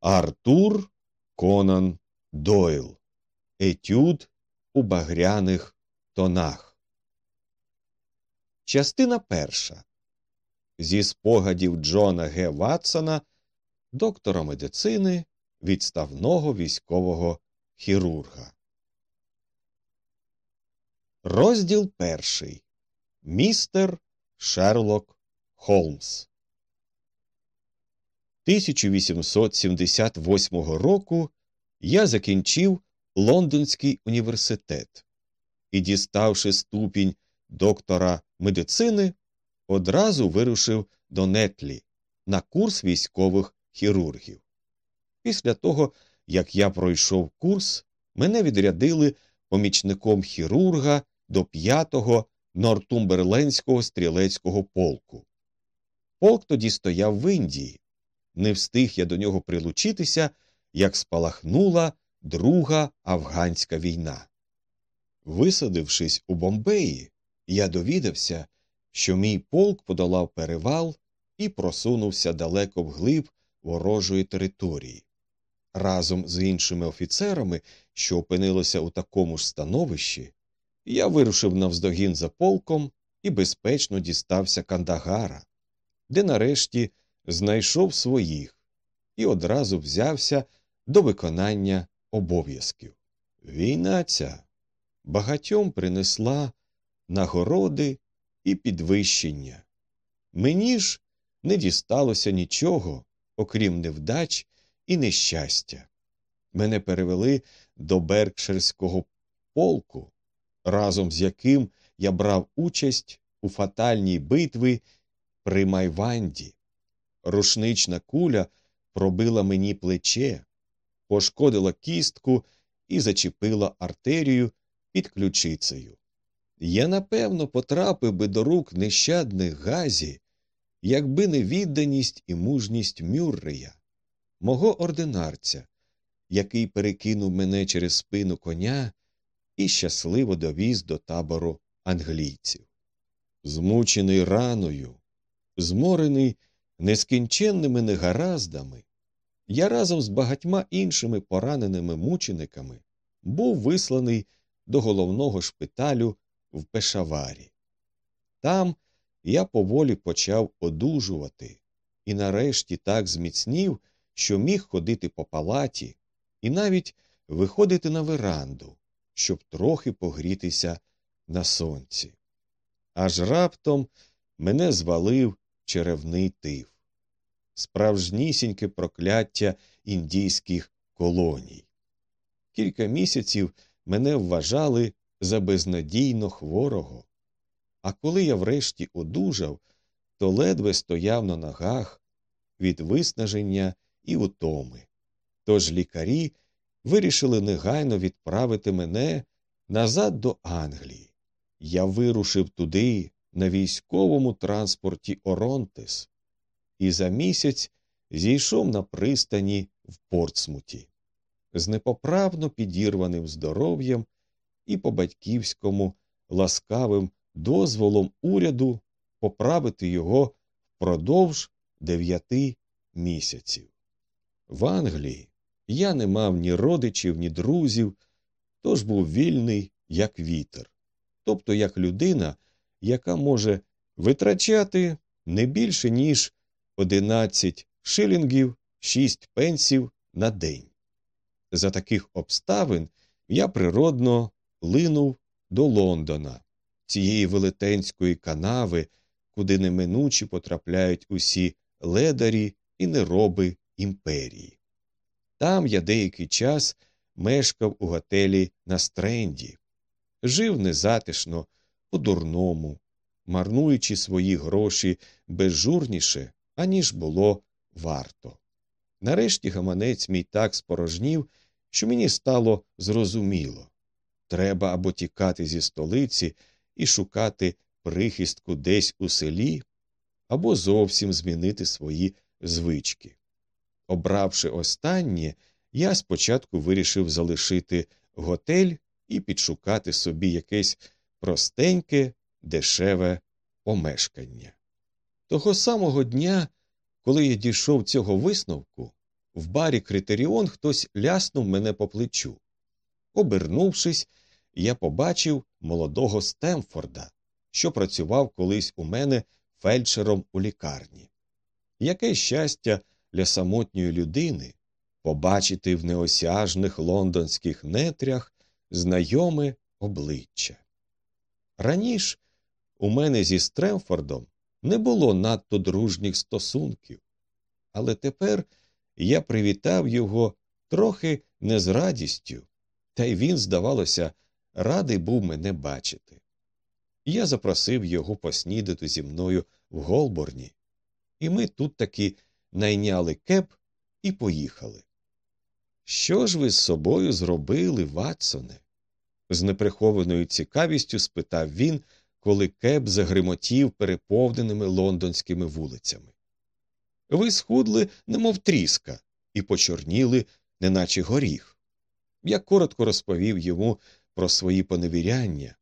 Артур Конан Дойл. Етюд у багряних тонах. Частина перша. Зі спогадів Джона Г. Ватсона, доктора медицини, відставного військового хірурга. Розділ перший. Містер Шерлок Холмс. 1878 року я закінчив Лондонський університет і, діставши ступінь доктора медицини, одразу вирушив до Нетлі на курс військових хірургів. Після того, як я пройшов курс, мене відрядили помічником хірурга до 5-го Нортумберлендського стрілецького полку. Полк тоді стояв в Індії. Не встиг я до нього прилучитися, як спалахнула Друга афганська війна. Висадившись у Бомбеї, я довідався, що мій полк подолав перевал і просунувся далеко вглиб ворожої території. Разом з іншими офіцерами, що опинилися у такому ж становищі, я вирушив навздогін за полком і безпечно дістався Кандагара, де нарешті знайшов своїх і одразу взявся до виконання обов'язків. Війна ця багатьом принесла нагороди і підвищення. Мені ж не дісталося нічого, окрім невдач і нещастя. Мене перевели до Беркширського полку, разом з яким я брав участь у фатальній битві при Майванді. Рушнична куля пробила мені плече, пошкодила кістку і зачепила артерію під ключицею. Я напевно потрапив би до рук нещадних газі, якби не відданість і мужність Мюррея, мого ординарця, який перекинув мене через спину коня і щасливо довіз до табору англійців. Змучений раною, зморений нескінченними негараздами, я разом з багатьма іншими пораненими мучениками був висланий до головного шпиталю в Пешаварі. Там я поволі почав одужувати і нарешті так зміцнів, що міг ходити по палаті і навіть виходити на веранду, щоб трохи погрітися на сонці. Аж раптом мене звалив черевний тиф справжнісіньке прокляття індійських колоній. Кілька місяців мене вважали за безнадійно хворого, а коли я врешті одужав, то ледве стояв на ногах від виснаження і утоми. Тож лікарі вирішили негайно відправити мене назад до Англії. Я вирушив туди на військовому транспорті Оронтес, і за місяць зійшов на пристані в Портсмуті з непоправно підірваним здоров'ям і по батьківському ласкавим дозволом уряду поправити його впродовж дев'яти місяців. В Англії я не мав ні родичів, ні друзів, тож був вільний, як вітер, тобто як людина, яка може витрачати не більше, ніж 11 шилінгів 6 пенсів на день. За таких обставин я природно линув до Лондона, цієї велетенської канави, куди неминучі потрапляють усі ледарі і нероби імперії. Там я деякий час мешкав у готелі на стренді, жив незатишно, по дурному, марнуючи свої гроші безжурніше, аніж було варто. Нарешті гаманець мій так спорожнів, що мені стало зрозуміло треба або тікати зі столиці і шукати прихистку десь у селі, або зовсім змінити свої звички. Обравши останнє, я спочатку вирішив залишити готель і підшукати собі якесь простеньке, дешеве помешкання. Того самого дня, коли я дійшов цього висновку, в барі Критеріон хтось ляснув мене по плечу. Обернувшись, я побачив молодого Стемфорда, що працював колись у мене фельдшером у лікарні. Яке щастя для самотньої людини побачити в неосяжних лондонських нетрях знайоме обличчя. Раніше у мене зі Стремфордом не було надто дружніх стосунків, але тепер я привітав його трохи не з радістю, та й він, здавалося, радий був мене бачити. Я запросив його поснідати зі мною в Голборні, і ми тут таки найняли кеп і поїхали. Що ж ви з собою зробили, Ватсоне? З неприхованою цікавістю спитав він, коли кеп загримотів переповненими лондонськими вулицями. Ви схудли, немов тріска, і почорніли, неначе горіх. Я коротко розповів йому про свої поневіряння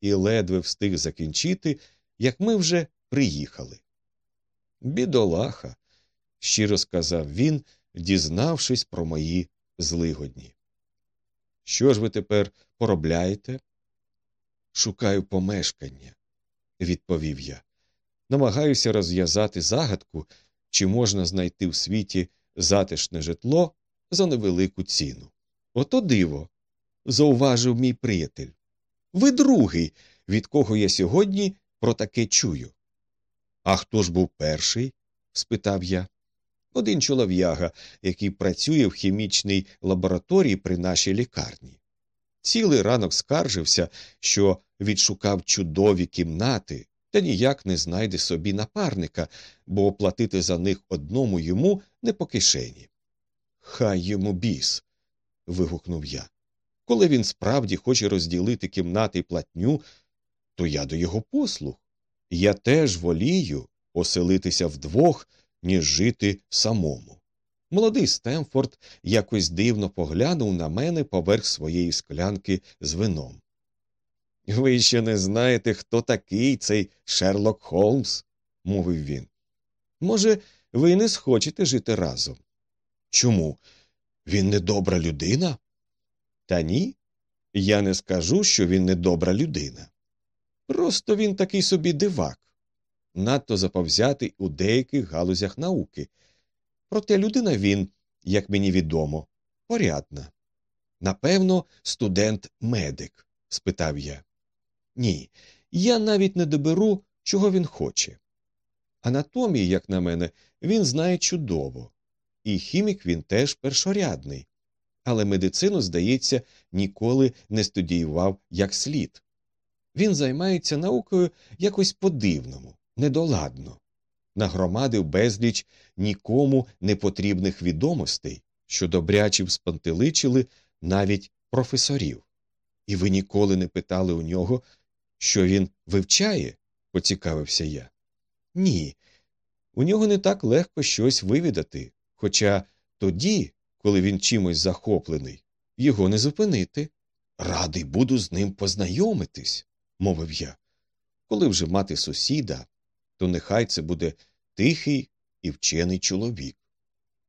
і ледве встиг закінчити, як ми вже приїхали. Бідолаха, щиро сказав він, дізнавшись про мої злигодні. Що ж ви тепер поробляєте? Шукаю помешкання, відповів я. Намагаюся розв'язати загадку, чи можна знайти в світі затишне житло за невелику ціну. Ото диво, зауважив мій приятель. Ви другий, від кого я сьогодні про таке чую. А хто ж був перший? спитав я. Один чолов'яга, який працює в хімічній лабораторії при нашій лікарні. Цілий ранок скаржився, що відшукав чудові кімнати, та ніяк не знайде собі напарника, бо платити за них одному йому не по кишені. Хай йому біс. вигукнув я. Коли він справді хоче розділити кімнати й платню, то я до його послуг. Я теж волію оселитися вдвох, ніж жити самому. Молодий Стемфорд якось дивно поглянув на мене поверх своєї склянки з вином. Ви ще не знаєте, хто такий цей Шерлок Холмс, мовив він. Може, ви не схочете жити разом? Чому? Він не добра людина? Та ні. Я не скажу, що він не добра людина. Просто він такий собі дивак, надто заповзятий у деяких галузях науки. Проте людина він, як мені відомо, порядна. Напевно, студент медик? спитав я. Ні, я навіть не доберу, чого він хоче. Анатомії, як на мене, він знає чудово, і хімік він теж першорядний, але медицину, здається, ніколи не студіював як слід. Він займається наукою якось по дивному, недоладно, нагромадив безліч нікому непотрібних відомостей, що добряче вспантеличили навіть професорів. І ви ніколи не питали у нього, що він вивчає? поцікавився я. Ні. У нього не так легко щось вивідати, хоча тоді, коли він чимось захоплений, його не зупинити. Радий буду з ним познайомитись, мовив я. Коли вже мати сусіда, то нехай це буде тихий і вчений чоловік.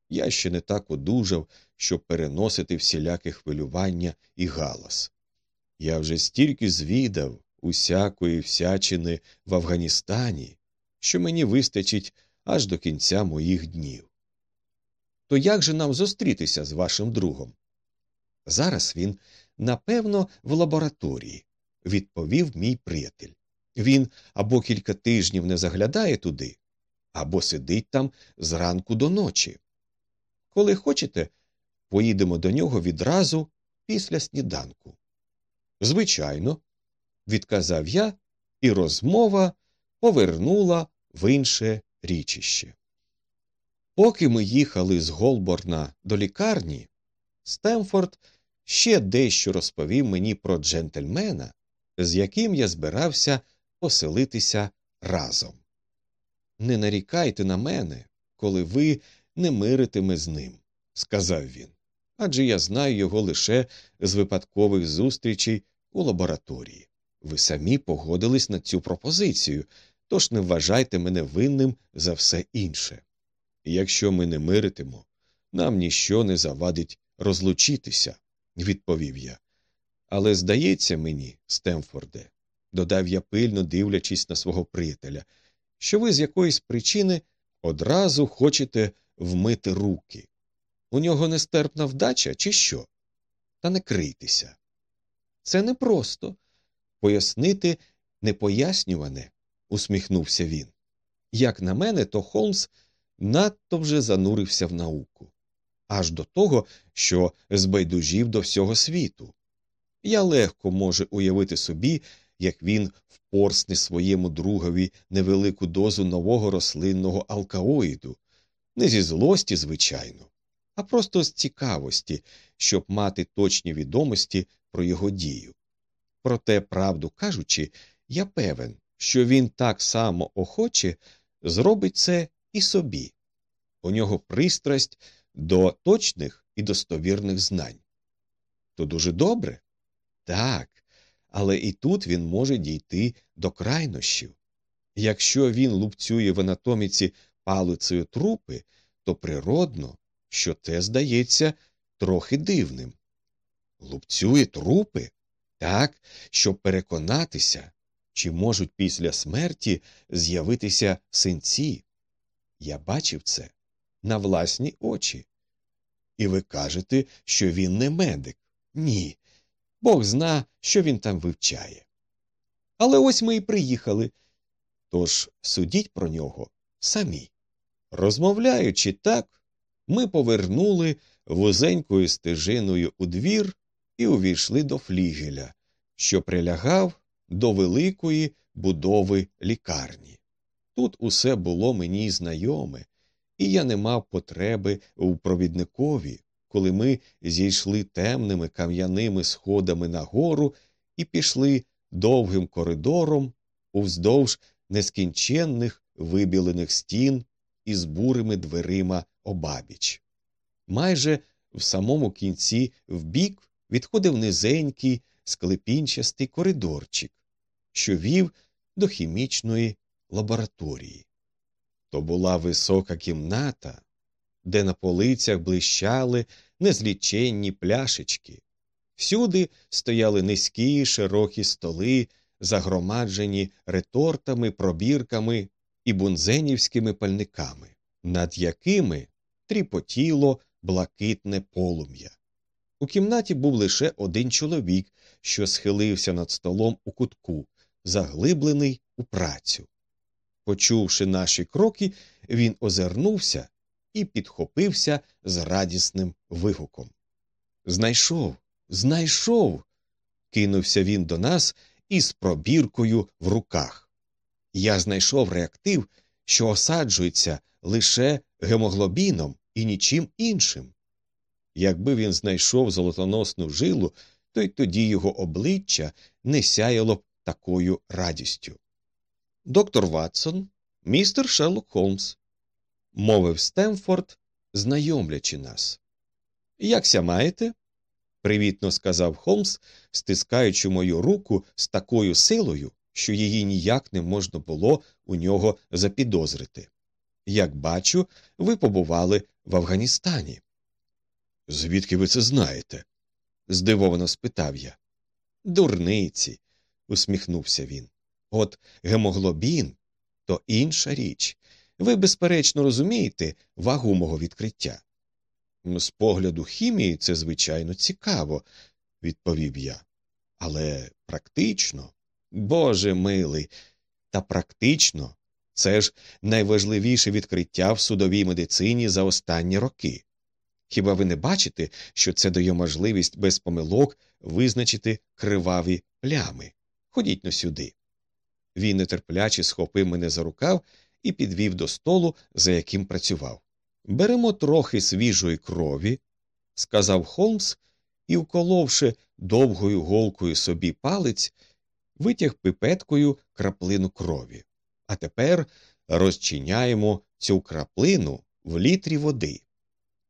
Я ще не так одужав, щоб переносити всіляке хвилювання і галас. Я вже стільки звідав усякої всячини в Афганістані, що мені вистачить аж до кінця моїх днів. То як же нам зустрітися з вашим другом? Зараз він, напевно, в лабораторії, відповів мій приятель. Він або кілька тижнів не заглядає туди, або сидить там зранку до ночі. Коли хочете, поїдемо до нього відразу після сніданку. Звичайно, відказав я, і розмова повернула в інше річище. Поки ми їхали з Голборна до лікарні, Стемфорд ще дещо розповів мені про джентльмена, з яким я збирався поселитися разом. Не нарікайте на мене, коли ви не миритиме з ним, сказав він. Адже я знаю його лише з випадкових зустрічей у лабораторії. Ви самі погодились на цю пропозицію, тож не вважайте мене винним за все інше. якщо ми не миритимо, нам ніщо не завадить розлучитися, відповів я. Але здається мені, Стемфорде, додав я пильно дивлячись на свого приятеля, що ви з якоїсь причини одразу хочете вмити руки. У нього нестерпна вдача, чи що? Та не крийтеся. Це непросто. Пояснити непояснюване, усміхнувся він. Як на мене, то Холмс надто вже занурився в науку, аж до того, що збайдужів до всього світу. Я легко можу уявити собі, як він впорсне своєму другові невелику дозу нового рослинного алкаоїду, не зі злості, звичайно, а просто з цікавості, щоб мати точні відомості про його дію. Проте, правду кажучи, я певен, що він так само охоче зробить це і собі. У нього пристрасть до точних і достовірних знань. То дуже добре? Так, але і тут він може дійти до крайнощів. Якщо він лупцює в анатоміці палицею трупи, то природно, що те здається трохи дивним. Лупцює трупи? Так, щоб переконатися, чи можуть після смерті з'явитися синці. Я бачив це на власні очі. І ви кажете, що він не медик. Ні. Бог зна, що він там вивчає. Але ось ми і приїхали. Тож судіть про нього самі. Розмовляючи так, ми повернули вузенькою стежиною у двір і увійшли до флігеля, що прилягав до великої будови лікарні. Тут усе було мені знайоме, і я не мав потреби у провідникові, коли ми зійшли темними кам'яними сходами нагору і пішли довгим коридором уздовж нескінченних вибілених стін із бурими дверима обабіч. Майже в самому кінці вбік відходив низенький склепінчастий коридорчик, що вів до хімічної лабораторії. То була висока кімната, де на полицях блищали незліченні пляшечки. Всюди стояли низькі широкі столи, загромаджені ретортами, пробірками і бунзенівськими пальниками, над якими тріпотіло блакитне полум'я. У кімнаті був лише один чоловік, що схилився над столом у кутку, заглиблений у працю. Почувши наші кроки, він озирнувся і підхопився з радісним вигуком. Знайшов, знайшов. кинувся він до нас із пробіркою в руках. Я знайшов реактив, що осаджується лише гемоглобіном і нічим іншим. Якби він знайшов золотоносну жилу, то й тоді його обличчя не сяяло б такою радістю. Доктор Ватсон, містер Шерлок Холмс, мовив Стемфорд, знайомлячи нас. Якся маєте? привітно сказав Холмс, стискаючи мою руку з такою силою, що її ніяк не можна було у нього запідозрити. Як бачу, ви побували в Афганістані. Звідки ви це знаєте? здивовано спитав я. Дурниці, усміхнувся він. От гемоглобін то інша річ. Ви, безперечно, розумієте вагу мого відкриття. З погляду хімії це, звичайно, цікаво, відповів я. Але практично, Боже милий, та практично це ж найважливіше відкриття в судовій медицині за останні роки. Хіба ви не бачите, що це дає можливість без помилок визначити криваві плями? Ходіть но сюди. Він нетерпляче схопив мене за рукав і підвів до столу, за яким працював. Беремо трохи свіжої крові, сказав Холмс і, вколовши довгою голкою собі палець, витяг пипеткою краплину крові. А тепер розчиняємо цю краплину в літрі води.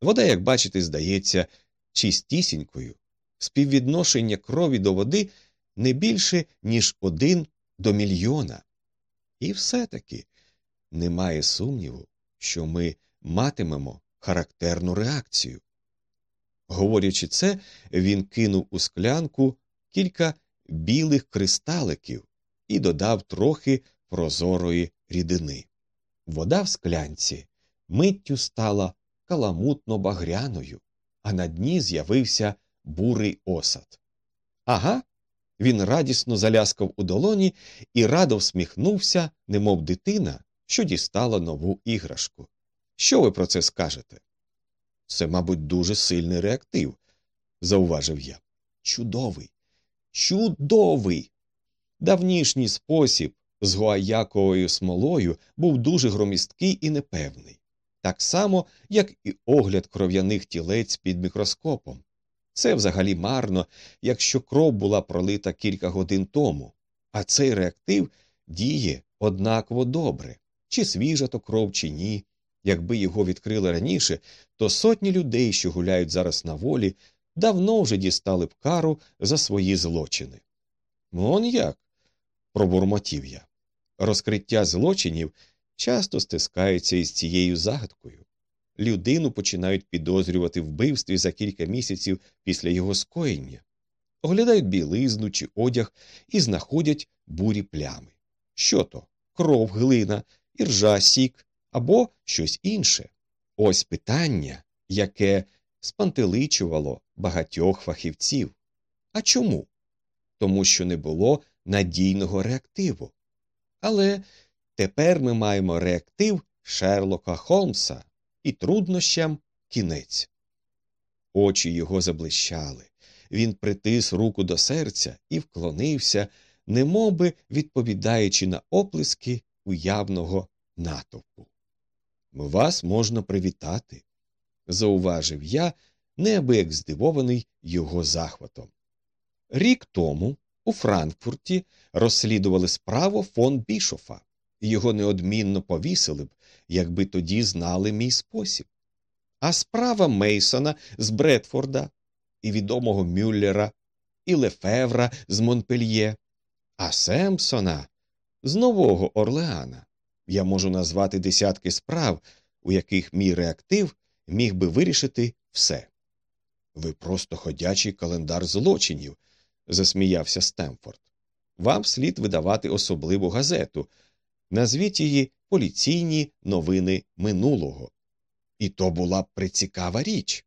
Вода, як бачите, здається чистісінькою. Співвідношення крові до води не більше, ніж один до мільйона. І все таки немає сумніву, що ми матимемо характерну реакцію. Говорячи це, він кинув у склянку кілька білих кристаликів і додав трохи прозорої рідини. Вода в склянці миттю стала каламутно багряною, а на дні з'явився бурий осад. Ага. Він радісно заляскав у долоні і радо всміхнувся, немов дитина, що дістала нову іграшку. Що ви про це скажете? Це, мабуть, дуже сильний реактив, зауважив я. Чудовий, чудовий. Давнішній спосіб з гуаяковою смолою був дуже громісткий і непевний, так само, як і огляд кров'яних тілець під мікроскопом. Це взагалі марно, якщо кров була пролита кілька годин тому, а цей реактив діє однаково добре, чи свіжа то кров, чи ні. Якби його відкрили раніше, то сотні людей, що гуляють зараз на волі, давно вже дістали б кару за свої злочини. Он як? пробурмотів я. Розкриття злочинів часто стискається із цією загадкою. Людину починають підозрювати вбивстві за кілька місяців після його скоєння, оглядають білизну чи одяг і знаходять бурі плями. Що то кров, глина, іржа, сік або щось інше. Ось питання, яке спантеличувало багатьох фахівців. А чому? Тому що не було надійного реактиву. Але тепер ми маємо реактив Шерлока Холмса і труднощам кінець. Очі його заблищали. Він притис руку до серця і вклонився, немовби відповідаючи на оплески уявного натовпу. Вас можна привітати, зауважив я, неабияк здивований його захватом. Рік тому у Франкфурті розслідували справу фон Бішофа, його неодмінно повісили б, якби тоді знали мій спосіб. А справа Мейсона з Бредфорда, і відомого Мюллера, і Лефевра з Монпельє, а Семпсона з Нового Орлеана. Я можу назвати десятки справ, у яких мій реактив міг би вирішити все. Ви просто ходячий календар злочинів, засміявся Стемфорд. Вам слід видавати особливу газету. Назвіть її поліційні новини минулого. І то була б прицікава річ,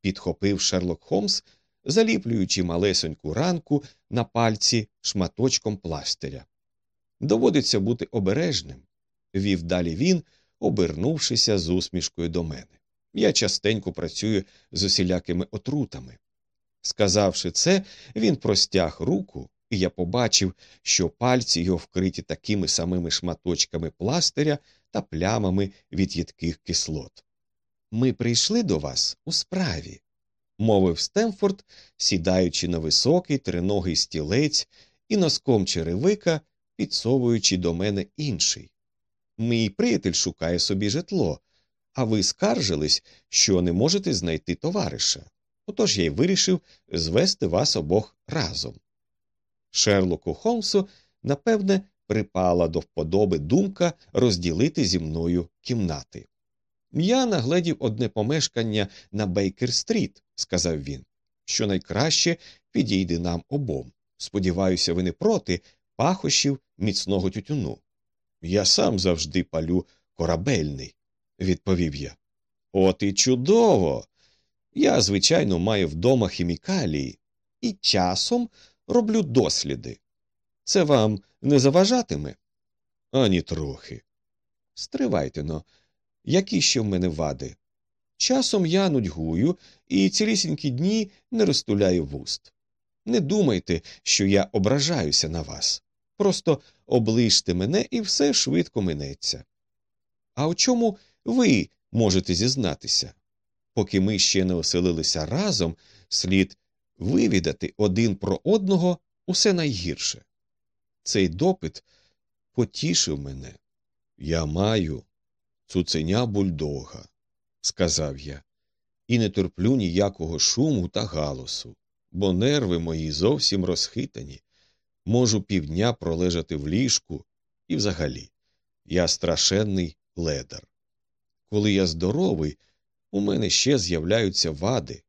підхопив Шерлок Холмс, заліплюючи малесеньку ранку на пальці шматочком пластиря. Доводиться бути обережним, вів далі він, обернувшися з усмішкою до мене. Я частенько працюю з усілякими отрутами. Сказавши це, він простяг руку, і я побачив, що пальці його вкриті такими самими шматочками пластиря та плямами від їдких кислот. Ми прийшли до вас у справі, мовив Стемфорд, сідаючи на високий триногий стілець і носком черевика підсовуючи до мене інший. Мій приятель шукає собі житло, а ви скаржились, що не можете знайти товариша. Отож я й вирішив звести вас обох разом. Шерлоку Холмсу, напевне, припала до вподоби думка розділити зі мною кімнати. Я нагледів одне помешкання на Бейкер Стріт, сказав він, що найкраще підійде нам обом. Сподіваюся, ви не проти пахощів міцного тютюну. Я сам завжди палю корабельний, відповів я. От і чудово. Я, звичайно, маю вдома хімікалії і часом роблю досліди. Це вам не заважатиме? Ані трохи. Стривайте но, які ще в мене вади? Часом я нудьгую і цілісінькі дні не розтуляю вуст. Не думайте, що я ображаюся на вас. Просто оближте мене і все швидко минеться. А у чому ви можете зізнатися? Поки ми ще не оселилися разом, слід вивідати один про одного усе найгірше. Цей допит потішив мене. Я маю цуценя бульдога, сказав я, і не терплю ніякого шуму та галасу, бо нерви мої зовсім розхитані. Можу півдня пролежати в ліжку, і взагалі я страшенний ледар. Коли я здоровий, у мене ще з'являються вади,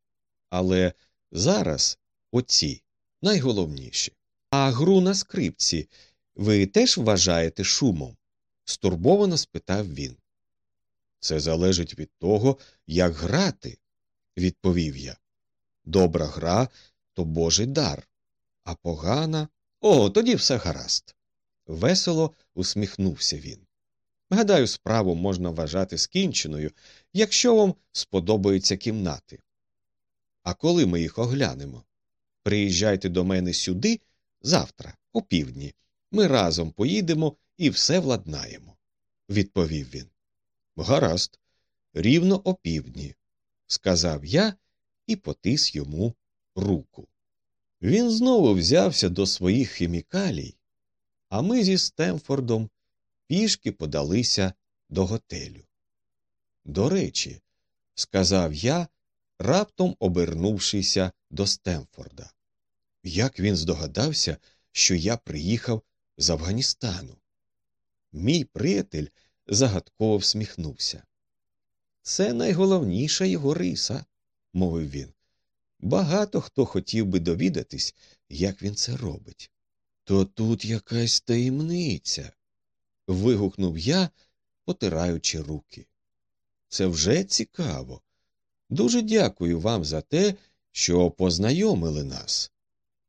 але зараз оці найголовніші. А гру на скрипці ви теж вважаєте шумом? стурбовано спитав він. Це залежить від того, як грати, відповів я. Добра гра то божий дар, а погана. О, тоді все гаразд. Весело усміхнувся він. Гадаю, справу можна вважати скінченою, якщо вам сподобаються кімнати. А коли ми їх оглянемо? Приїжджайте до мене сюди завтра, о півдні. Ми разом поїдемо і все владнаємо, відповів він. Гаразд, рівно о півдні, сказав я і потис йому руку. Він знову взявся до своїх хімікалій, а ми зі Стемфордом пішки подалися до готелю. До речі, сказав я, раптом обернувшися до Стемфорда. Як він здогадався, що я приїхав з Афганістану? Мій приятель загадково всміхнувся. Це найголовніша його риса, мовив він. Багато хто хотів би довідатись, як він це робить. То тут якась таємниця. вигукнув я, потираючи руки. Це вже цікаво. Дуже дякую вам за те, що познайомили нас.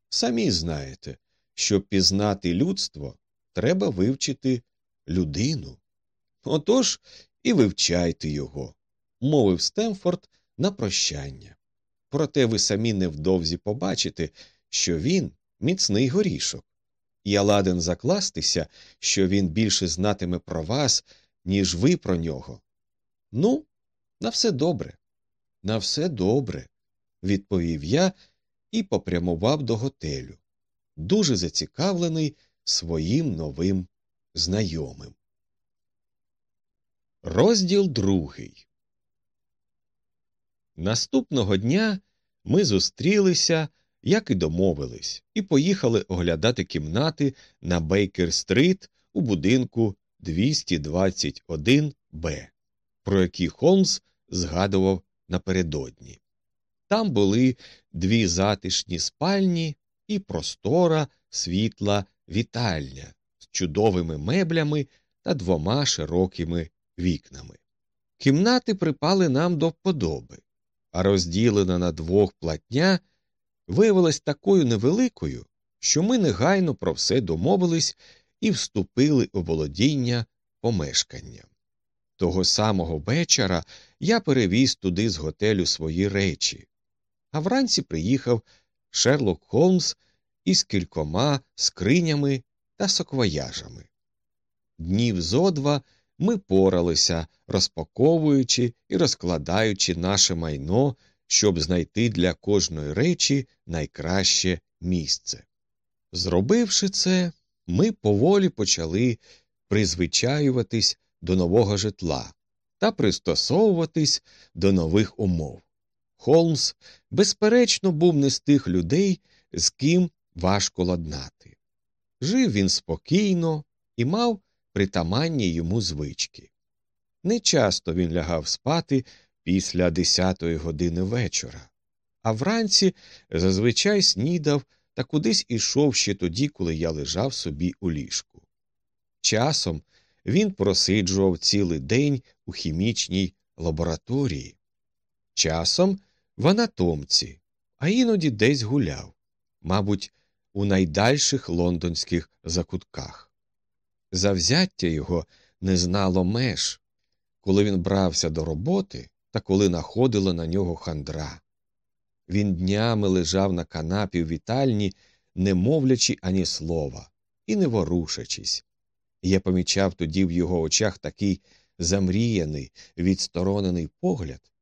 Самі знаєте, щоб пізнати людство, треба вивчити людину. Отож і вивчайте його, мовив Стемфорд на прощання. Проте ви самі невдовзі побачите, що він міцний горішок. Я ладен закластися, що він більше знатиме про вас, ніж ви про нього. Ну, на все добре. На все добре, відповів я і попрямував до готелю, дуже зацікавлений своїм новим знайомим. Розділ другий. Наступного дня ми зустрілися, як і домовились, і поїхали оглядати кімнати на Бейкер-стрит у будинку 221 Б, про який Холмс згадував напередодні. Там були дві затишні спальні і простора, світла вітальня з чудовими меблями та двома широкими вікнами. Кімнати припали нам до вподоби, а розділена на двох платня виявилась такою невеликою, що ми негайно про все домовились і вступили у володіння помешканням. Того самого вечора я перевіз туди з готелю свої речі, а вранці приїхав Шерлок Холмс із кількома скринями та соквояжами. Днів зо два ми поралися, розпаковуючи і розкладаючи наше майно, щоб знайти для кожної речі найкраще місце. Зробивши це, ми поволі почали призвичаюватись до нового житла та пристосовуватись до нових умов. Холмс, безперечно, був не з тих людей, з ким важко ладнати. Жив він спокійно і мав притаманні йому звички. Нечасто він лягав спати після десятої години вечора, а вранці зазвичай снідав та кудись ішов ще тоді, коли я лежав собі у ліжку. Часом він просиджував цілий день у хімічній лабораторії, часом в анатомці, а іноді десь гуляв, мабуть, у найдальших лондонських закутках. Завзяття його не знало меж, коли він брався до роботи та коли находила на нього хандра. Він днями лежав на канапі в вітальні, не мовлячи ані слова і не ворушачись. Я помічав тоді в його очах такий замріяний, відсторонений погляд,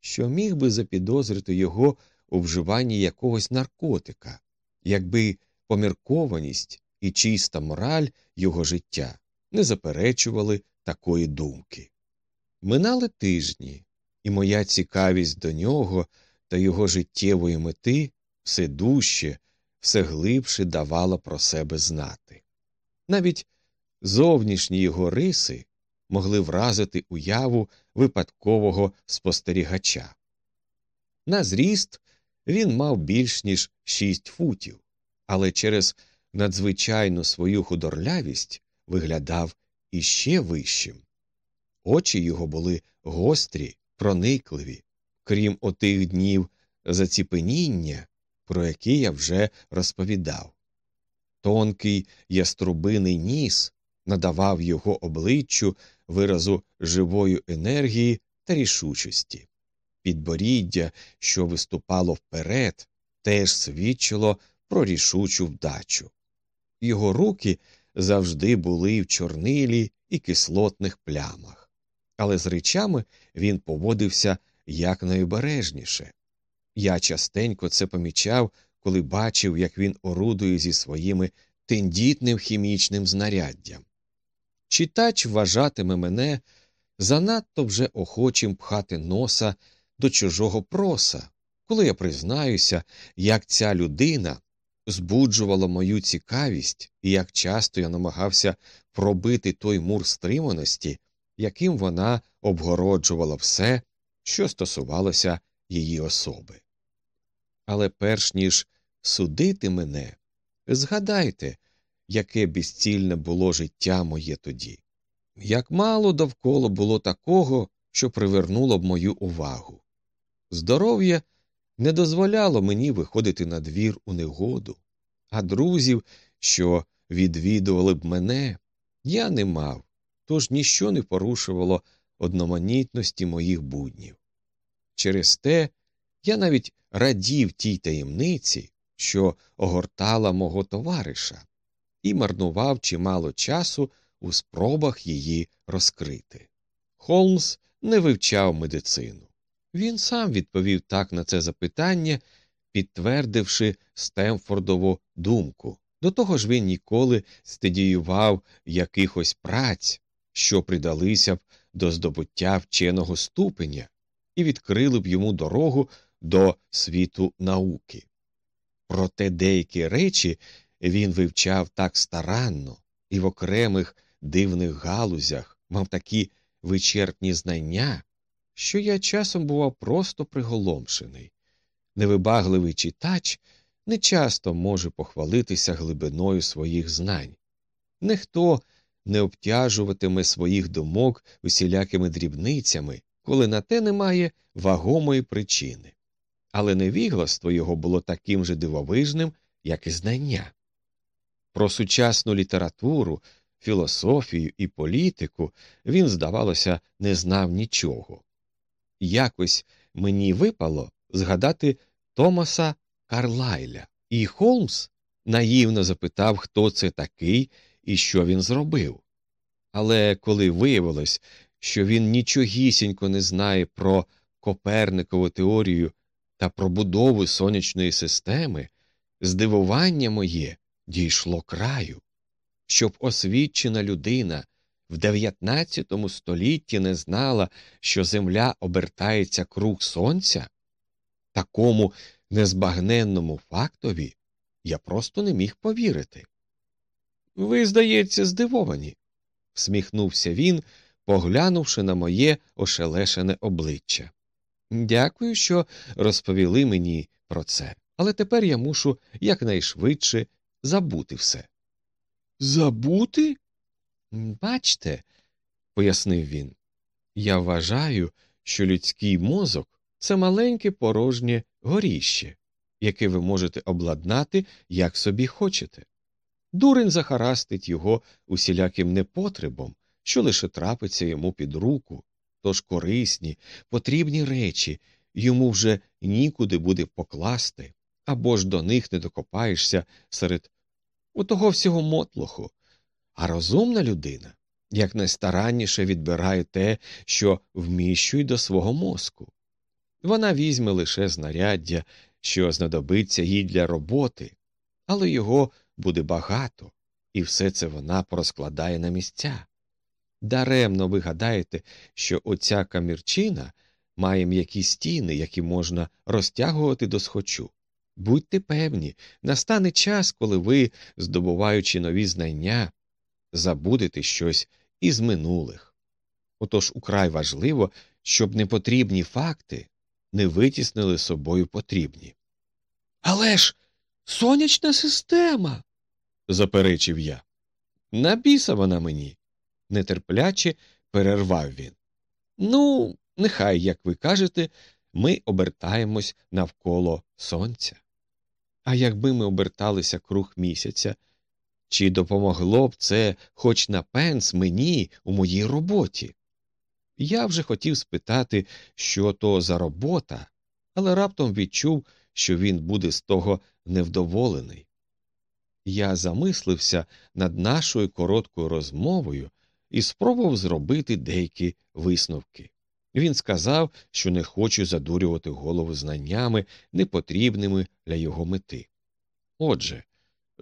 що міг би запідозрити його у вживанні якогось наркотика, якби поміркованість і чиста мораль його життя не заперечували такої думки. Минали тижні, і моя цікавість до нього та його життєвої мети все дужче, все глибше давала про себе знати. Навіть зовнішні його риси могли вразити уяву випадкового спостерігача. На зріст він мав більш ніж шість футів, але через надзвичайну свою худорлявість виглядав іще вищим. Очі його були гострі, проникливі, крім отих днів заціпеніння, про які я вже розповідав. Тонкий яструбиний ніс надавав його обличчю виразу живої енергії та рішучості. Підборіддя, що виступало вперед, теж свідчило про рішучу вдачу. Його руки завжди були в чорнилі і кислотних плямах, але з речами він поводився якнайобережніше. Я частенько це помічав, коли бачив, як він орудує зі своїми тендітним хімічним знаряддям. Читач вважатиме мене занадто вже охочим пхати носа до чужого проса, коли я признаюся, як ця людина збуджувала мою цікавість і як часто я намагався пробити той мур стриманості, яким вона обгороджувала все, що стосувалося її особи. Але перш ніж судити мене, згадайте, яке безцільне було життя моє тоді, як мало довкола було такого, що привернуло б мою увагу. Здоров'я не дозволяло мені виходити на двір у негоду, а друзів, що відвідували б мене, я не мав, тож ніщо не порушувало одноманітності моїх буднів. Через те я навіть радів тій таємниці, що огортала мого товариша, і марнував чимало часу у спробах її розкрити. Холмс не вивчав медицину. Він сам відповів так на це запитання, підтвердивши Стемфордову думку. До того ж він ніколи стидіював якихось праць, що придалися б до здобуття вченого ступеня і відкрили б йому дорогу до світу науки. Проте деякі речі він вивчав так старанно і в окремих дивних галузях мав такі вичерпні знання, що я часом бував просто приголомшений. Невибагливий читач не часто може похвалитися глибиною своїх знань. Ніхто не обтяжуватиме своїх думок усілякими дрібницями, коли на те немає вагомої причини. Але невігластво його було таким же дивовижним, як і знання. Про сучасну літературу, філософію і політику він, здавалося, не знав нічого. Якось мені випало згадати Томаса Карлайля, і Холмс наївно запитав, хто це такий і що він зробив. Але коли виявилось, що він нічогісінько не знає про Коперникову теорію та про будову сонячної системи, здивування моє дійшло краю, щоб освічена людина в дев'ятнадцятому столітті не знала, що Земля обертається круг сонця, такому незбагненному фактові я просто не міг повірити. Ви, здається, здивовані, всміхнувся він, поглянувши на моє ошелешене обличчя. Дякую, що розповіли мені про це, але тепер я мушу якнайшвидше забути все. Забути? Бачте, пояснив він, я вважаю, що людський мозок це маленьке порожнє горіще, яке ви можете обладнати, як собі хочете. Дурень захарастить його усіляким непотребом, що лише трапиться йому під руку, тож корисні, потрібні речі йому вже нікуди буде покласти, або ж до них не докопаєшся серед отого всього мотлоху. А розумна людина якнайстаранніше відбирає те, що вміщує до свого мозку. Вона візьме лише знаряддя, що знадобиться їй для роботи, але його буде багато, і все це вона порозкладає на місця. Даремно ви гадаєте, що оця камірчина має м'які стіни, які можна розтягувати до схочу. Будьте певні, настане час, коли ви, здобуваючи нові знання, забудете щось із минулих. Отож украй важливо, щоб непотрібні факти не витіснили собою потрібні. Але ж сонячна система. заперечив я. Напіса вона мені, нетерпляче перервав він. Ну, нехай, як ви кажете, ми обертаємось навколо сонця. А якби ми оберталися круг місяця, чи допомогло б це хоч на пенс мені у моїй роботі? Я вже хотів спитати, що то за робота, але раптом відчув, що він буде з того невдоволений. Я замислився над нашою короткою розмовою і спробував зробити деякі висновки. Він сказав, що не хочу задурювати голову знаннями, непотрібними для його мети. Отже,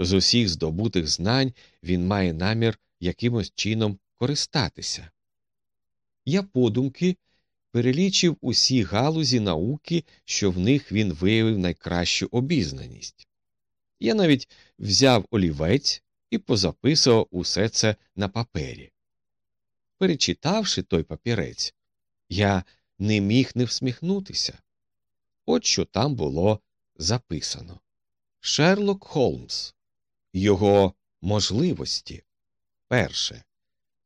з усіх здобутих знань він має намір якимось чином користатися. Я подумки перелічив усі галузі науки, що в них він виявив найкращу обізнаність. Я навіть взяв олівець і позаписував усе це на папері. Перечитавши той папірець, я не міг не всміхнутися. От що там було записано Шерлок Холмс, його можливості. Перше.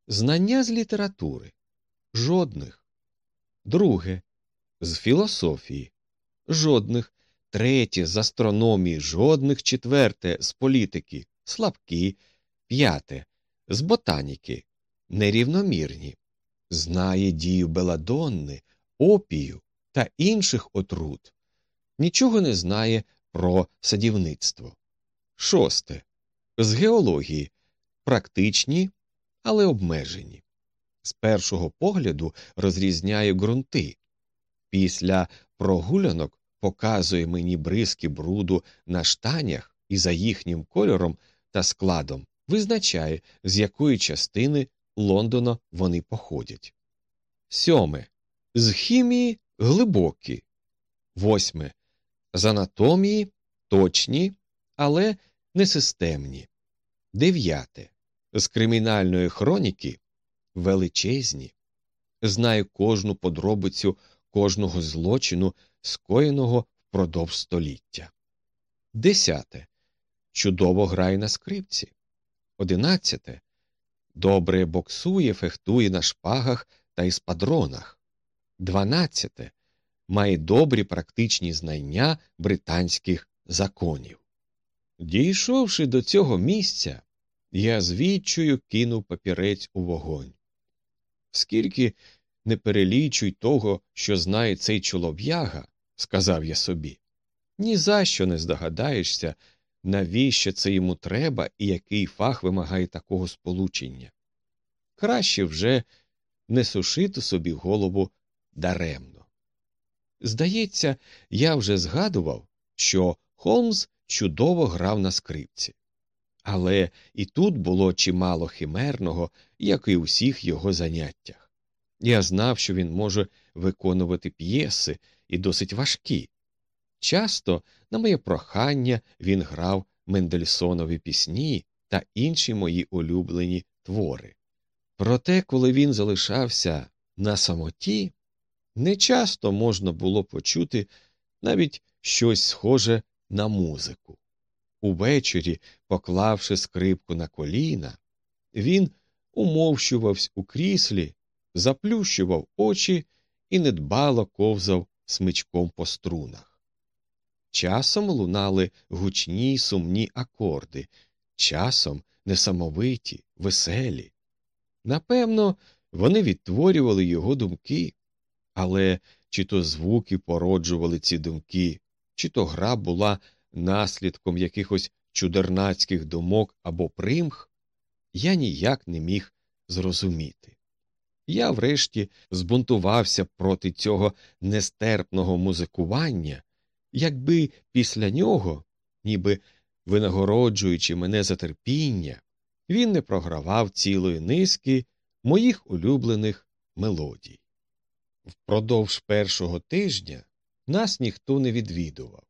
Знання з літератури. Жодних. Друге. З філософії. Жодних. Третє з астрономії, жодних. Четверте з політики. Слабкі. П'яте. З ботаніки. Нерівномірні. Знає дію Беладонни, опію та інших отрут. Нічого не знає про садівництво. Шосте. З геології. Практичні, але обмежені. З першого погляду розрізняє ґрунти. Після прогулянок показує мені бризки бруду на штанях і за їхнім кольором та складом визначає, з якої частини Лондона вони походять. Сьоме. З хімії глибокі. Восьме. З анатомії точні, але несистемні. Дев'яте. З кримінальної хроніки величезні. Знаю кожну подробицю кожного злочину, скоєного впродовж століття. Десяте. Чудово грає на скрипці. Одинадцяте. Добре боксує, фехтує на шпагах та іспадронах. Дванадцяте. Має добрі практичні знання британських законів. Дійшовши до цього місця, я з кинув папірець у вогонь. Скільки не перелічуй того, що знає цей чолов'яга, сказав я собі, ні за що не здогадаєшся, навіщо це йому треба і який фах вимагає такого сполучення. Краще вже не сушити собі голову даремно. Здається, я вже згадував, що Холмс чудово грав на скрипці. Але і тут було чимало химерного, як і у всіх його заняттях. Я знав, що він може виконувати п'єси і досить важкі. Часто, на моє прохання, він грав Мендельсонові пісні та інші мої улюблені твори. Проте, коли він залишався на самоті, нечасто можна було почути навіть щось схоже на музику. Увечері, поклавши скрипку на коліна, він умовщувався у кріслі, заплющував очі і недбало ковзав смичком по струнах. Часом лунали гучні сумні акорди, часом несамовиті, веселі. Напевно, вони відтворювали його думки, але чи то звуки породжували ці думки, чи то гра була наслідком якихось чудернацьких думок або примх, я ніяк не міг зрозуміти. Я врешті збунтувався проти цього нестерпного музикування, якби після нього, ніби винагороджуючи мене за терпіння, він не програвав цілої низки моїх улюблених мелодій. Впродовж першого тижня нас ніхто не відвідував,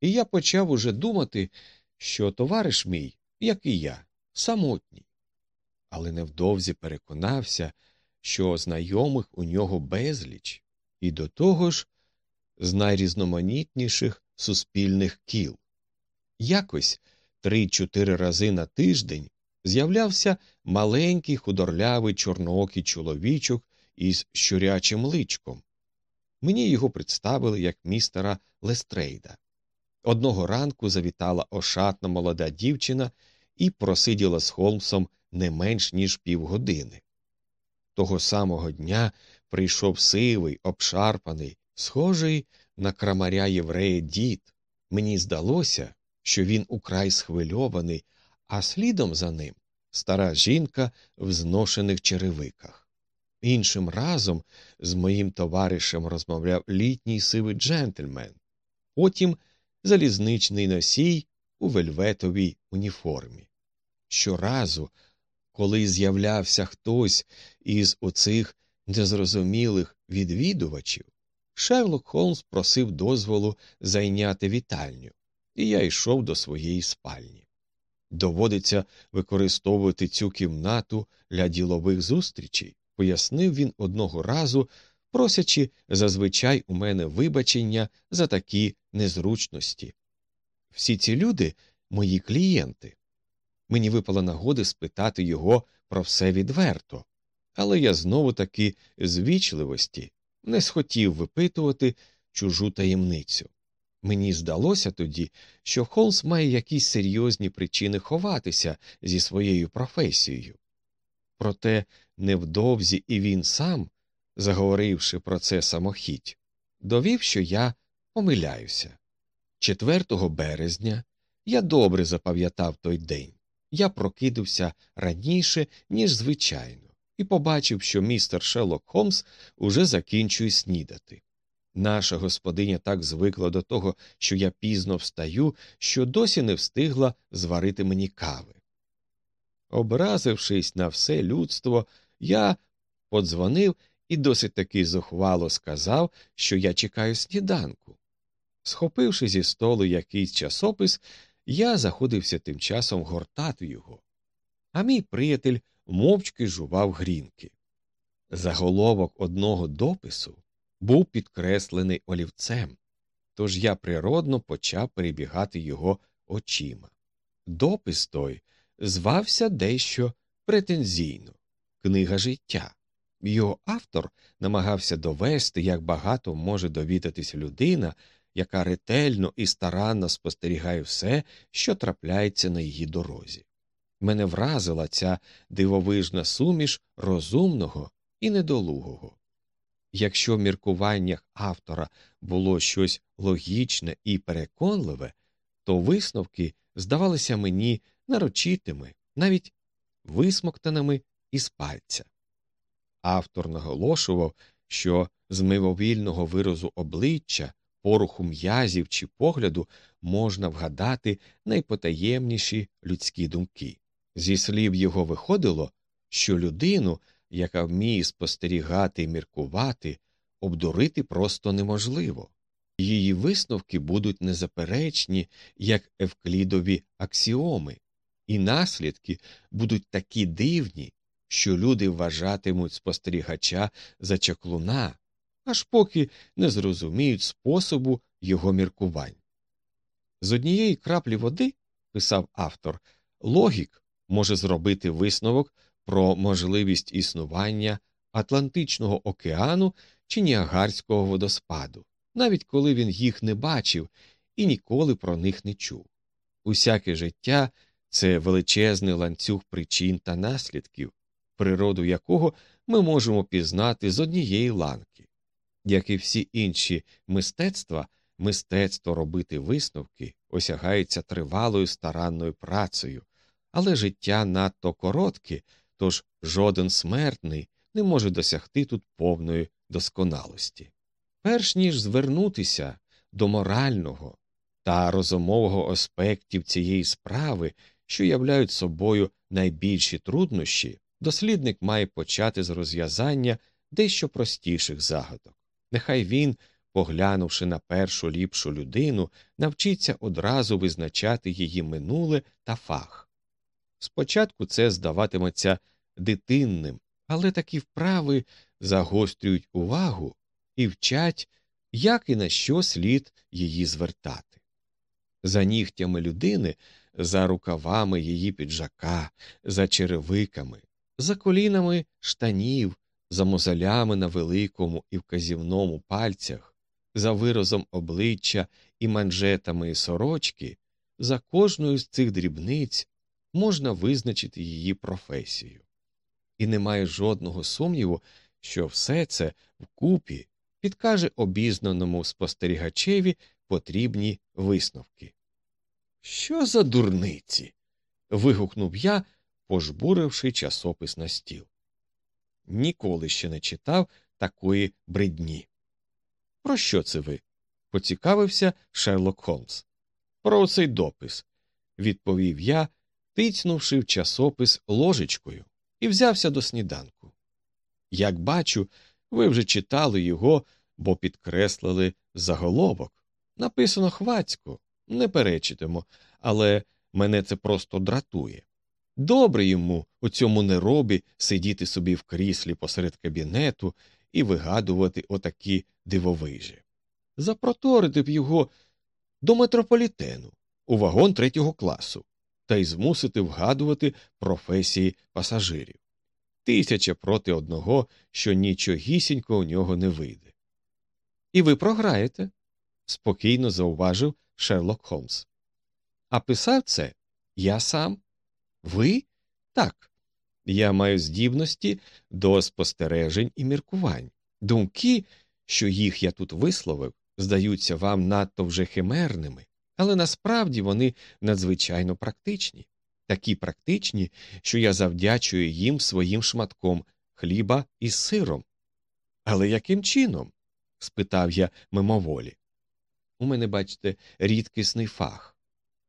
і я почав уже думати, що товариш мій, як і я, самотній. Але невдовзі переконався, що знайомих у нього безліч, і до того ж з найрізноманітніших суспільних кіл. Якось три-чотири рази на тиждень з'являвся маленький худорлявий чорноокий чоловічок із щурячим личком. Мені його представили як містера Лестрейда. Одного ранку завітала ошатна молода дівчина і просиділа з Холмсом не менш ніж півгодини. Того самого дня прийшов сивий, обшарпаний, схожий на крамаря єврея дід. Мені здалося, що він украй схвильований, а слідом за ним стара жінка в зношених черевиках. Іншим разом з моїм товаришем розмовляв літній сивий джентльмен, потім залізничний носій у вельветовій уніформі. Щоразу, коли з'являвся хтось із оцих незрозумілих відвідувачів, Шерлок Холмс просив дозволу зайняти вітальню, і я йшов до своєї спальні. Доводиться використовувати цю кімнату для ділових зустрічей, пояснив він одного разу, просячи зазвичай у мене вибачення за такі незручності. Всі ці люди мої клієнти. Мені випала нагода спитати його про все відверто, але я знову таки з вічливості не схотів випитувати чужу таємницю. Мені здалося тоді, що Холмс має якісь серйозні причини ховатися зі своєю професією. Проте невдовзі і він сам, заговоривши про це самохідь, довів, що я помиляюся. 4 березня я добре запам'ятав той день. Я прокидався раніше, ніж звичайно, і побачив, що містер Шеллок Холмс уже закінчує снідати. Наша господиня так звикла до того, що я пізно встаю, що досі не встигла зварити мені кави. Образившись на все людство, я подзвонив і досить таки зухвало сказав, що я чекаю сніданку. Схопивши зі столу якийсь часопис, я заходився тим часом гортати його, а мій приятель мовчки жував грінки. Заголовок одного допису був підкреслений олівцем, тож я природно почав перебігати його очима. Допис той звався дещо претензійно книга життя. Його автор намагався довести, як багато може довідатись людина, яка ретельно і старанно спостерігає все, що трапляється на її дорозі. Мене вразила ця дивовижна суміш розумного і недолугого. Якщо в міркуваннях автора було щось логічне і переконливе, то висновки здавалися мені нарочитими, навіть висмоктаними із пальця. Автор наголошував, що з мимовільного виразу обличчя, поруху м'язів чи погляду можна вгадати найпотаємніші людські думки. Зі слів його виходило, що людину, яка вміє спостерігати і міркувати, обдурити просто неможливо. Її висновки будуть незаперечні, як евклідові аксіоми, і наслідки будуть такі дивні, що люди вважатимуть спостерігача за чаклуна, аж поки не зрозуміють способу його міркувань. З однієї краплі води, писав автор, логік може зробити висновок про можливість існування Атлантичного океану чи Ніагарського водоспаду, навіть коли він їх не бачив і ніколи про них не чув. Усяке життя це величезний ланцюг причин та наслідків, природу якого ми можемо пізнати з однієї ланки. Як і всі інші мистецтва, мистецтво робити висновки осягається тривалою старанною працею, але життя надто коротке, тож жоден смертний не може досягти тут повної досконалості. Перш ніж звернутися до морального та розумового аспектів цієї справи, що являють собою найбільші труднощі, дослідник має почати з розв'язання дещо простіших загадок. Нехай він, поглянувши на першу ліпшу людину, навчиться одразу визначати її минуле та фах. Спочатку це здаватиметься дитинним, але такі вправи загострюють увагу і вчать, як і на що слід її звертати. За нігтями людини, за рукавами її піджака, за черевиками, за колінами штанів, за мозолями на великому і вказівному пальцях, за виразом обличчя і манжетами сорочки, за кожною з цих дрібниць можна визначити її професію. І немає жодного сумніву, що все це вкупі підкаже обізнаному спостерігачеві потрібні висновки. Що за дурниці? вигукнув я, пожбуривши часопис на стіл. Ніколи ще не читав такої бридні. Про що це ви? поцікавився Шерлок Холмс. Про цей допис, відповів я, тицнувши в часопис ложечкою, і взявся до сніданку. Як бачу, ви вже читали його, бо підкреслили заголовок. Написано хвацько, не перечитимо, але мене це просто дратує. Добре йому у цьому неробі сидіти собі в кріслі посеред кабінету і вигадувати отакі дивовижі. Запроторити б його до метрополітену у вагон третього класу та й змусити вгадувати професії пасажирів. Тисяча проти одного, що нічогісінько у нього не вийде. І ви програєте, спокійно зауважив Шерлок Холмс. А писав це я сам. Ви? Так. Я маю здібності до спостережень і міркувань. Думки, що їх я тут висловив, здаються вам надто вже химерними, але насправді вони надзвичайно практичні, такі практичні, що я завдячую їм своїм шматком хліба із сиром. Але яким чином? спитав я мимоволі. У мене, бачите, рідкісний фах.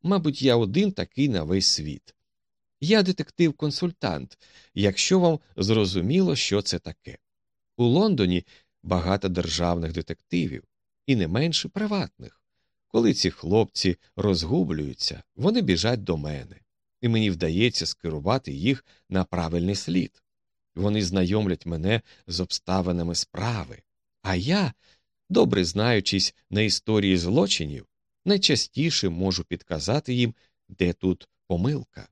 Мабуть, я один такий на весь світ. Я детектив-консультант, якщо вам зрозуміло, що це таке. У Лондоні багато державних детективів, і не менше приватних. Коли ці хлопці розгублюються, вони біжать до мене, і мені вдається скерувати їх на правильний слід. Вони знайомлять мене з обставинами справи, а я, добре знаючись на історії злочинів, найчастіше можу підказати їм, де тут помилка.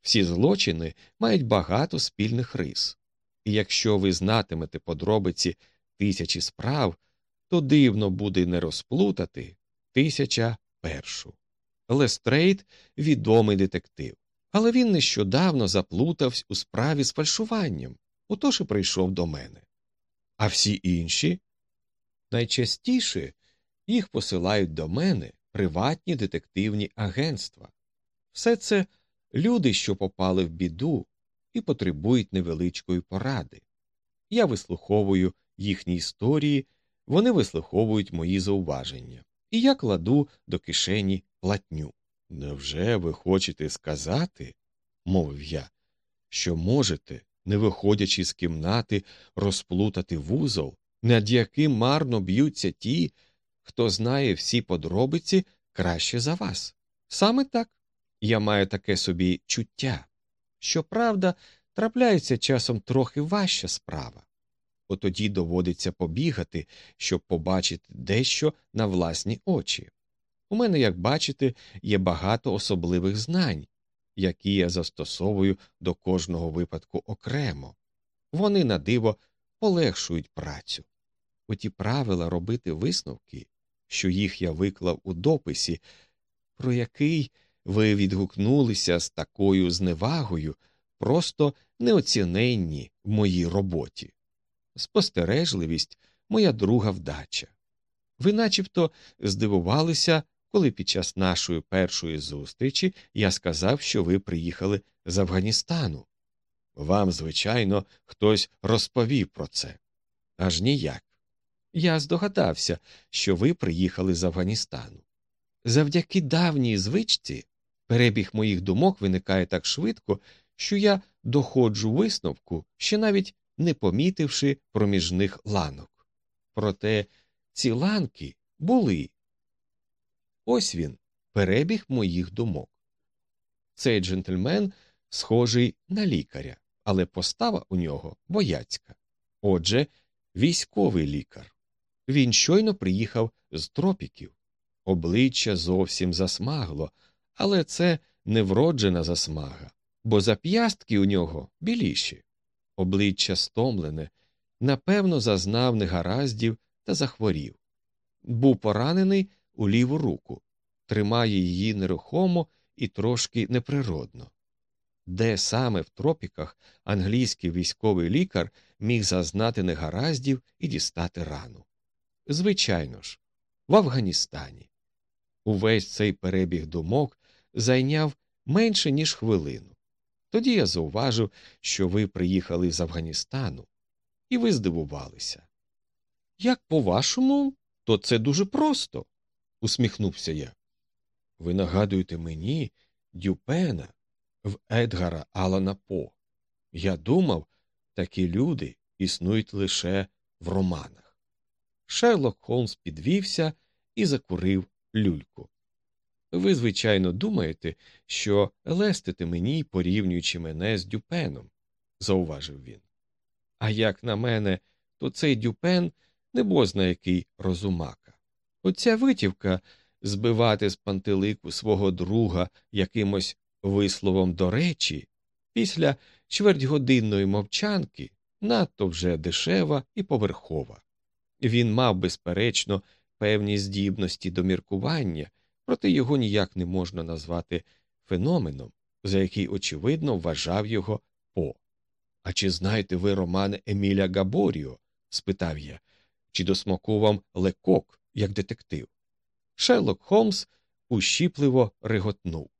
Всі злочини мають багато спільних рис, і якщо ви знатимете подробиці тисячі справ, то дивно буде не розплутати тисяча першу. Лестрейд відомий детектив, але він нещодавно заплутався у справі з фальшуванням, отож і прийшов до мене. А всі інші найчастіше їх посилають до мене приватні детективні агентства. Все це люди, що попали в біду і потребують невеличкої поради. Я вислуховую їхні історії, вони вислуховують мої зауваження, і я кладу до кишені платню. Невже ви хочете сказати, мовив я, що можете, не виходячи з кімнати, розплутати вузол, над яким марно б'ються ті, хто знає всі подробиці краще за вас? Саме так. Я маю таке собі чуття. Щоправда, трапляється часом трохи важча справа. Отоді доводиться побігати, щоб побачити дещо на власні очі. У мене, як бачите, є багато особливих знань, які я застосовую до кожного випадку окремо. Вони на диво полегшують працю. Оті правила робити висновки, що їх я виклав у дописі, про який ви відгукнулися з такою зневагою, просто неоціненні в моїй роботі. Спостережливість моя друга вдача. Ви начебто здивувалися, коли під час нашої першої зустрічі я сказав, що ви приїхали з Афганістану. Вам, звичайно, хтось розповів про це. Аж ніяк. Я здогадався, що ви приїхали з Афганістану. Завдяки давній звичці перебіг моїх думок виникає так швидко, що я доходжу висновку, ще навіть не помітивши проміжних ланок. Проте ці ланки були. Ось він, перебіг моїх думок. Цей джентльмен схожий на лікаря, але постава у нього бояцька. Отже, військовий лікар. Він щойно приїхав з тропіків. Обличчя зовсім засмагло, але це не вроджена засмага, бо зап'ястки у нього біліші. Обличчя стомлене, напевно, зазнав негараздів та захворів. Був поранений у ліву руку, тримає її нерухомо і трошки неприродно. Де саме в тропіках англійський військовий лікар міг зазнати негараздів і дістати рану? Звичайно ж, в Афганістані. Увесь цей перебіг думок зайняв менше, ніж хвилину. Тоді я зауважив, що ви приїхали з Афганістану, і ви здивувалися. Як по вашому, то це дуже просто, усміхнувся я. Ви нагадуєте мені Дюпена в Едгара Алана По. Я думав, такі люди існують лише в романах. Шерлок Холмс підвівся і закурив люльку. Ви, звичайно, думаєте, що лестите мені, порівнюючи мене з Дюпеном, зауважив він. А як на мене, то цей Дюпен не бозна який розумака. Оця витівка збивати з пантелику свого друга якимось висловом до речі, після чвертьгодинної мовчанки надто вже дешева і поверхова. Він мав, безперечно, певні здібності до міркування, проте його ніяк не можна назвати феноменом, за який, очевидно, вважав його По. А чи знаєте ви роман Еміля Габоріо? спитав я, чи досмакував лекок, як детектив. Шерлок Холмс ущіпливо реготнув.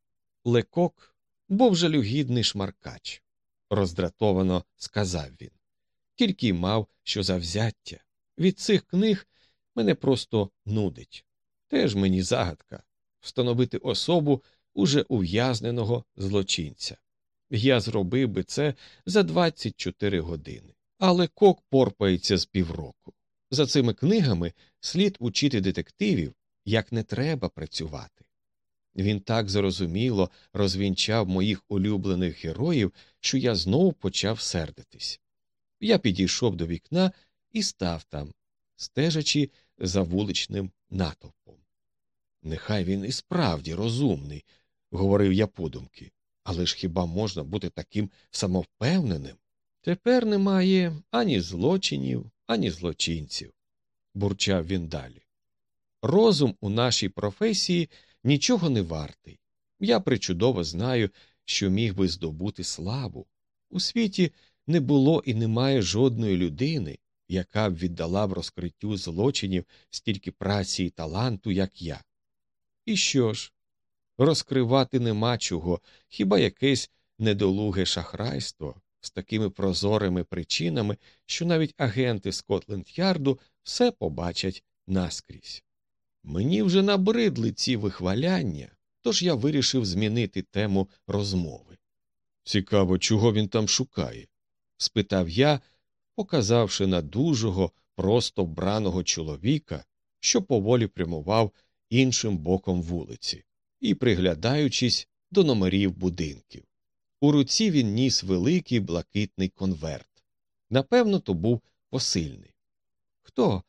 Лекок був жалюгідний шмаркач, роздратовано сказав він. Тільки мав що завзяття. Від цих книг мене просто нудить. Теж мені загадка встановити особу уже ув'язненого злочинця. Я зробив би це за 24 години. Але кок порпається з півроку. За цими книгами слід учити детективів, як не треба працювати. Він так зрозуміло розвінчав моїх улюблених героїв, що я знову почав сердитись. Я підійшов до вікна і став там, стежачи за вуличним натовпом. Нехай він і справді розумний, говорив я подумки, але ж хіба можна бути таким самовпевненим? Тепер немає ані злочинів, ані злочинців, бурчав він далі. Розум у нашій професії нічого не вартий. Я причудово знаю, що міг би здобути славу. У світі не було і немає жодної людини, яка б віддала в розкриттю злочинів стільки праці і таланту, як я. І що ж? Розкривати нема чого, хіба якесь недолуге шахрайство з такими прозорими причинами, що навіть агенти Скотленд Ярду все побачать наскрізь. Мені вже набридли ці вихваляння, тож я вирішив змінити тему розмови. Цікаво, чого він там шукає? спитав я, показавши на дужого, просто вбраного чоловіка, що поволі прямував іншим боком вулиці, і приглядаючись до номерів будинків. У руці він ніс великий блакитний конверт. Напевно, то був посильний. Хто?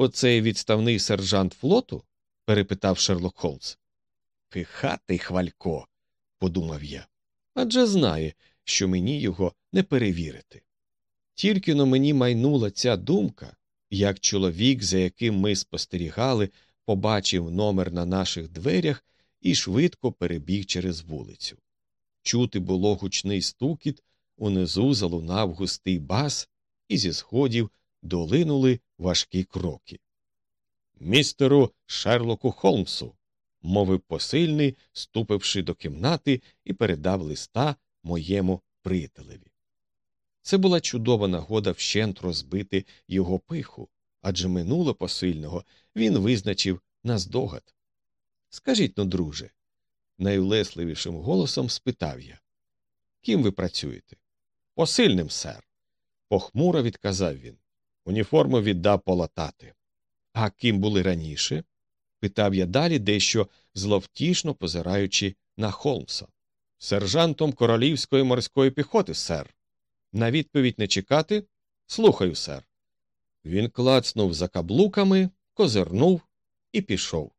Оцей відставний сержант флоту? перепитав Шерлок Холмс. Пихатий хвалько, подумав я. Адже знає, що мені його не перевірити. Тільки но мені майнула ця думка, як чоловік, за яким ми спостерігали, побачив номер на наших дверях і швидко перебіг через вулицю. Чути було гучний стукіт, унизу залунав густий бас, і зі сходів долинули важкі кроки. Містеру Шерлоку Холмсу, мовив посильний, ступивши до кімнати і передав листа моєму приятелеві. Це була чудова нагода вщент розбити його пиху, адже минуло посильного він визначив наздогад. Скажіть ну, друже, найулесливішим голосом спитав я. Ким ви працюєте? Посильним, сер. Похмуро відказав він. Уніформу віддав полатати. А ким були раніше? питав я далі, дещо зловтішно позираючи на Холмса. Сержантом королівської морської піхоти, сер. На відповідь не чекати? Слухаю, сер. Він клацнув за каблуками, козирнув і пішов.